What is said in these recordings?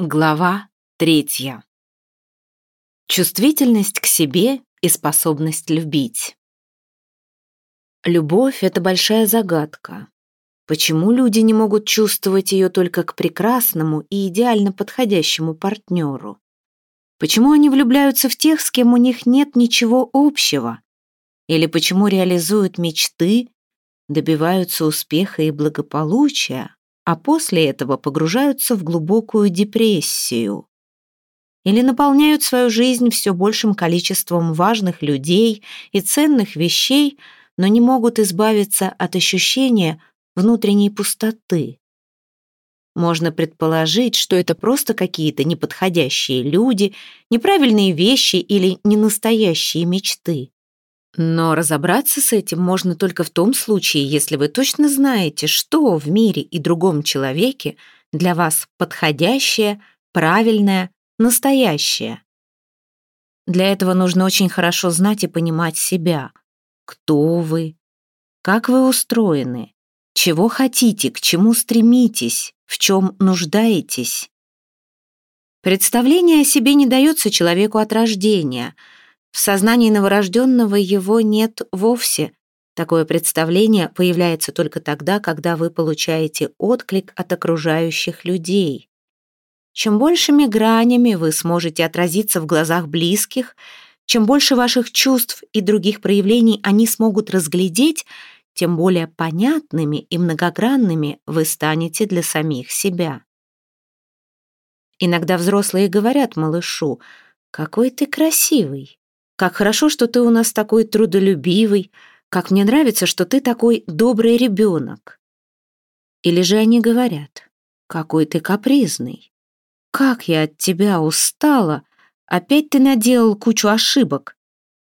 Глава третья. Чувствительность к себе и способность любить. Любовь — это большая загадка. Почему люди не могут чувствовать ее только к прекрасному и идеально подходящему партнеру? Почему они влюбляются в тех, с кем у них нет ничего общего? Или почему реализуют мечты, добиваются успеха и благополучия, а после этого погружаются в глубокую депрессию. Или наполняют свою жизнь все большим количеством важных людей и ценных вещей, но не могут избавиться от ощущения внутренней пустоты. Можно предположить, что это просто какие-то неподходящие люди, неправильные вещи или ненастоящие мечты. Но разобраться с этим можно только в том случае, если вы точно знаете, что в мире и другом человеке для вас подходящее, правильное, настоящее. Для этого нужно очень хорошо знать и понимать себя. Кто вы? Как вы устроены? Чего хотите, к чему стремитесь, в чем нуждаетесь? Представление о себе не дается человеку от рождения — в сознании новорожденного его нет вовсе. Такое представление появляется только тогда, когда вы получаете отклик от окружающих людей. Чем большими гранями вы сможете отразиться в глазах близких, чем больше ваших чувств и других проявлений они смогут разглядеть, тем более понятными и многогранными вы станете для самих себя. Иногда взрослые говорят малышу, «Какой ты красивый!» Как хорошо, что ты у нас такой трудолюбивый. Как мне нравится, что ты такой добрый ребенок. Или же они говорят, какой ты капризный. Как я от тебя устала. Опять ты наделал кучу ошибок.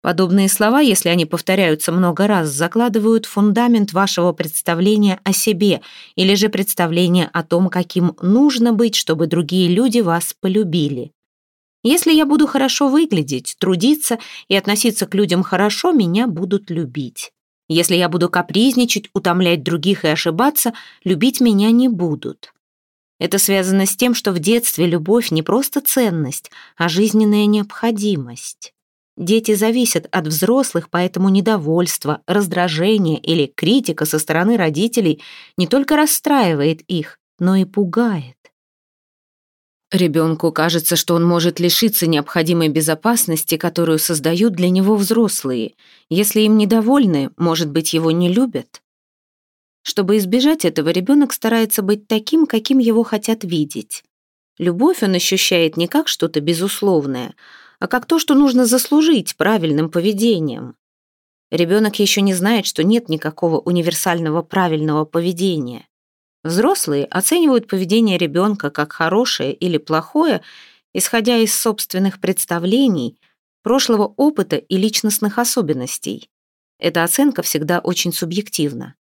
Подобные слова, если они повторяются много раз, закладывают фундамент вашего представления о себе или же представления о том, каким нужно быть, чтобы другие люди вас полюбили. Если я буду хорошо выглядеть, трудиться и относиться к людям хорошо, меня будут любить. Если я буду капризничать, утомлять других и ошибаться, любить меня не будут. Это связано с тем, что в детстве любовь не просто ценность, а жизненная необходимость. Дети зависят от взрослых, поэтому недовольство, раздражение или критика со стороны родителей не только расстраивает их, но и пугает. Ребенку кажется, что он может лишиться необходимой безопасности, которую создают для него взрослые. Если им недовольны, может быть, его не любят. Чтобы избежать этого, ребенок старается быть таким, каким его хотят видеть. Любовь он ощущает не как что-то безусловное, а как то, что нужно заслужить правильным поведением. Ребенок еще не знает, что нет никакого универсального правильного поведения. Взрослые оценивают поведение ребенка как хорошее или плохое, исходя из собственных представлений, прошлого опыта и личностных особенностей. Эта оценка всегда очень субъективна.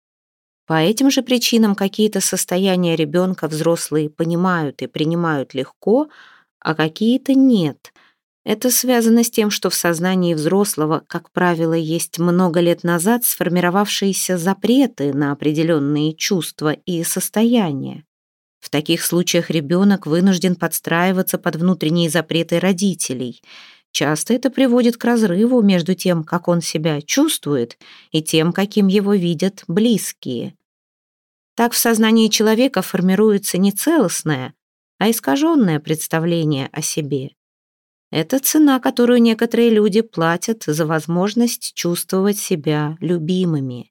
По этим же причинам какие-то состояния ребенка взрослые понимают и принимают легко, а какие-то нет – это связано с тем, что в сознании взрослого, как правило, есть много лет назад сформировавшиеся запреты на определенные чувства и состояния. В таких случаях ребенок вынужден подстраиваться под внутренние запреты родителей. Часто это приводит к разрыву между тем, как он себя чувствует, и тем, каким его видят близкие. Так в сознании человека формируется не целостное, а искаженное представление о себе. Это цена, которую некоторые люди платят за возможность чувствовать себя любимыми.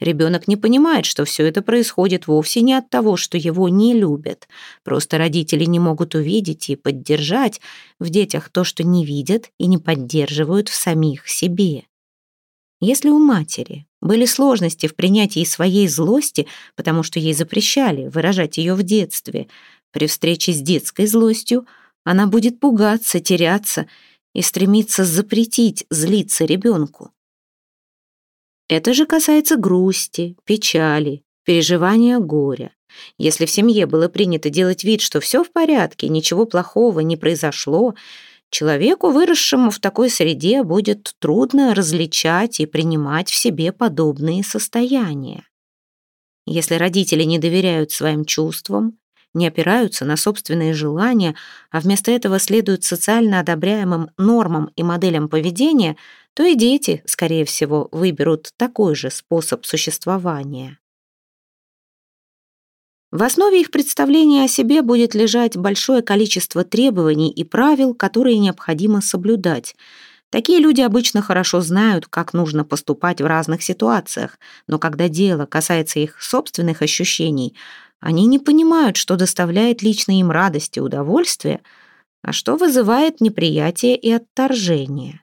Ребенок не понимает, что все это происходит вовсе не от того, что его не любят. Просто родители не могут увидеть и поддержать в детях то, что не видят и не поддерживают в самих себе. Если у матери были сложности в принятии своей злости, потому что ей запрещали выражать ее в детстве, при встрече с детской злостью – она будет пугаться, теряться и стремиться запретить злиться ребенку. Это же касается грусти, печали, переживания горя. Если в семье было принято делать вид, что все в порядке, ничего плохого не произошло, человеку, выросшему в такой среде, будет трудно различать и принимать в себе подобные состояния. Если родители не доверяют своим чувствам, не опираются на собственные желания, а вместо этого следуют социально одобряемым нормам и моделям поведения, то и дети, скорее всего, выберут такой же способ существования. В основе их представления о себе будет лежать большое количество требований и правил, которые необходимо соблюдать. Такие люди обычно хорошо знают, как нужно поступать в разных ситуациях, но когда дело касается их собственных ощущений, они не понимают, что доставляет лично им радость и удовольствие, а что вызывает неприятие и отторжение.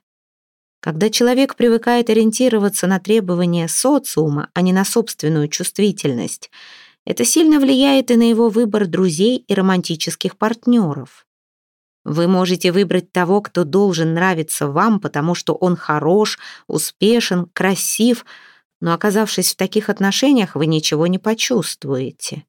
Когда человек привыкает ориентироваться на требования социума, а не на собственную чувствительность, это сильно влияет и на его выбор друзей и романтических партнеров. Вы можете выбрать того, кто должен нравиться вам, потому что он хорош, успешен, красив, но оказавшись в таких отношениях, вы ничего не почувствуете.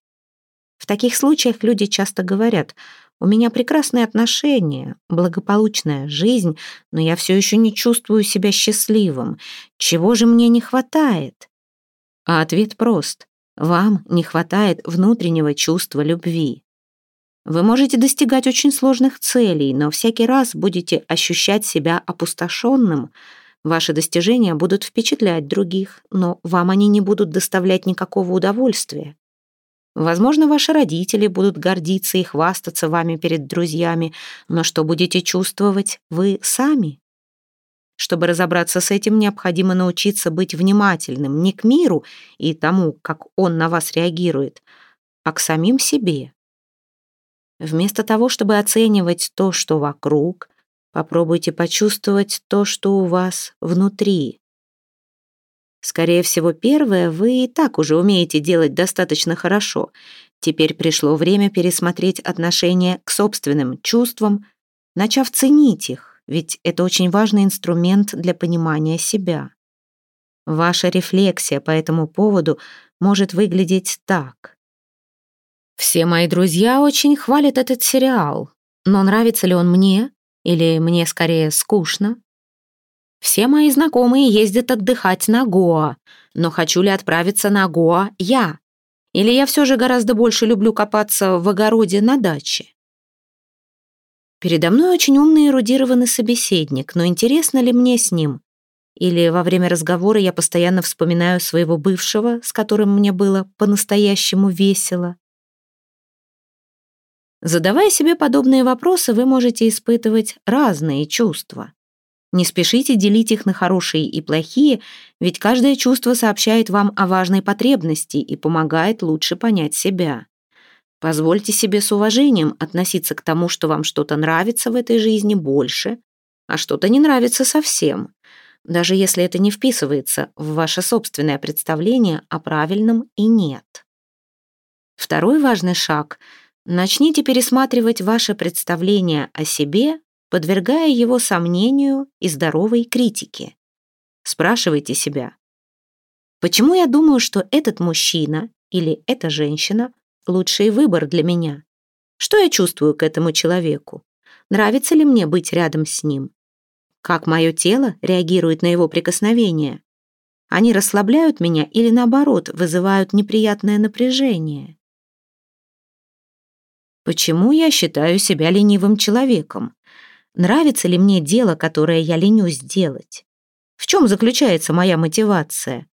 В таких случаях люди часто говорят «У меня прекрасные отношения, благополучная жизнь, но я все еще не чувствую себя счастливым. Чего же мне не хватает?» А ответ прост. Вам не хватает внутреннего чувства любви. Вы можете достигать очень сложных целей, но всякий раз будете ощущать себя опустошенным. Ваши достижения будут впечатлять других, но вам они не будут доставлять никакого удовольствия. Возможно, ваши родители будут гордиться и хвастаться вами перед друзьями, но что будете чувствовать вы сами? Чтобы разобраться с этим, необходимо научиться быть внимательным не к миру и тому, как он на вас реагирует, а к самим себе. Вместо того, чтобы оценивать то, что вокруг, попробуйте почувствовать то, что у вас внутри. Скорее всего, первое вы и так уже умеете делать достаточно хорошо. Теперь пришло время пересмотреть отношение к собственным чувствам, начав ценить их, ведь это очень важный инструмент для понимания себя. Ваша рефлексия по этому поводу может выглядеть так. Все мои друзья очень хвалят этот сериал, но нравится ли он мне или мне скорее скучно? Все мои знакомые ездят отдыхать на Гоа, но хочу ли отправиться на Гоа я? Или я все же гораздо больше люблю копаться в огороде на даче? Передо мной очень умный и эрудированный собеседник, но интересно ли мне с ним? Или во время разговора я постоянно вспоминаю своего бывшего, с которым мне было по-настоящему весело? Задавая себе подобные вопросы, вы можете испытывать разные чувства. Не спешите делить их на хорошие и плохие, ведь каждое чувство сообщает вам о важной потребности и помогает лучше понять себя. Позвольте себе с уважением относиться к тому, что вам что-то нравится в этой жизни больше, а что-то не нравится совсем, даже если это не вписывается в ваше собственное представление о правильном и нет. Второй важный шаг — Начните пересматривать ваше представление о себе, подвергая его сомнению и здоровой критике. Спрашивайте себя, почему я думаю, что этот мужчина или эта женщина — лучший выбор для меня? Что я чувствую к этому человеку? Нравится ли мне быть рядом с ним? Как мое тело реагирует на его прикосновение? Они расслабляют меня или, наоборот, вызывают неприятное напряжение? Почему я считаю себя ленивым человеком? Нравится ли мне дело, которое я ленюсь делать? В чем заключается моя мотивация?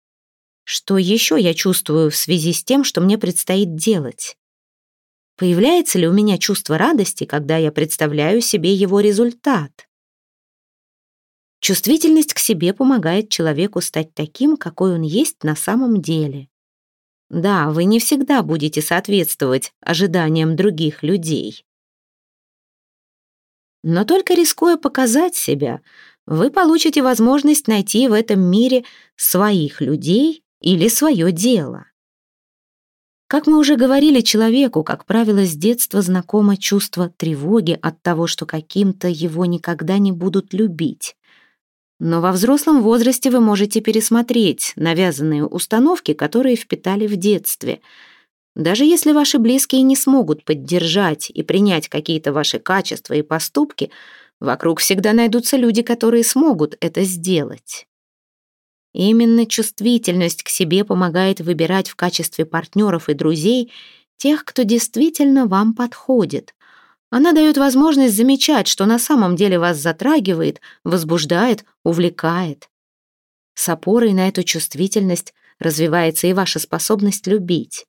Что еще я чувствую в связи с тем, что мне предстоит делать? Появляется ли у меня чувство радости, когда я представляю себе его результат? Чувствительность к себе помогает человеку стать таким, какой он есть на самом деле. Да, вы не всегда будете соответствовать ожиданиям других людей. Но только рискуя показать себя, вы получите возможность найти в этом мире своих людей или свое дело. Как мы уже говорили, человеку, как правило, с детства знакомо чувство тревоги от того, что каким-то его никогда не будут любить. Но во взрослом возрасте вы можете пересмотреть навязанные установки, которые впитали в детстве. Даже если ваши близкие не смогут поддержать и принять какие-то ваши качества и поступки, вокруг всегда найдутся люди, которые смогут это сделать. Именно чувствительность к себе помогает выбирать в качестве партнеров и друзей тех, кто действительно вам подходит. Она дает возможность замечать, что на самом деле вас затрагивает, возбуждает, увлекает. С опорой на эту чувствительность развивается и ваша способность любить.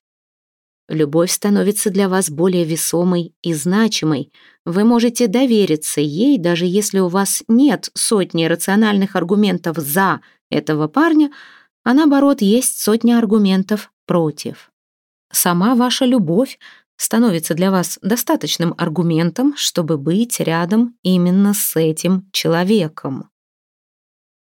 Любовь становится для вас более весомой и значимой. Вы можете довериться ей, даже если у вас нет сотни рациональных аргументов «за» этого парня, а наоборот, есть сотни аргументов «против». Сама ваша любовь становится для вас достаточным аргументом, чтобы быть рядом именно с этим человеком.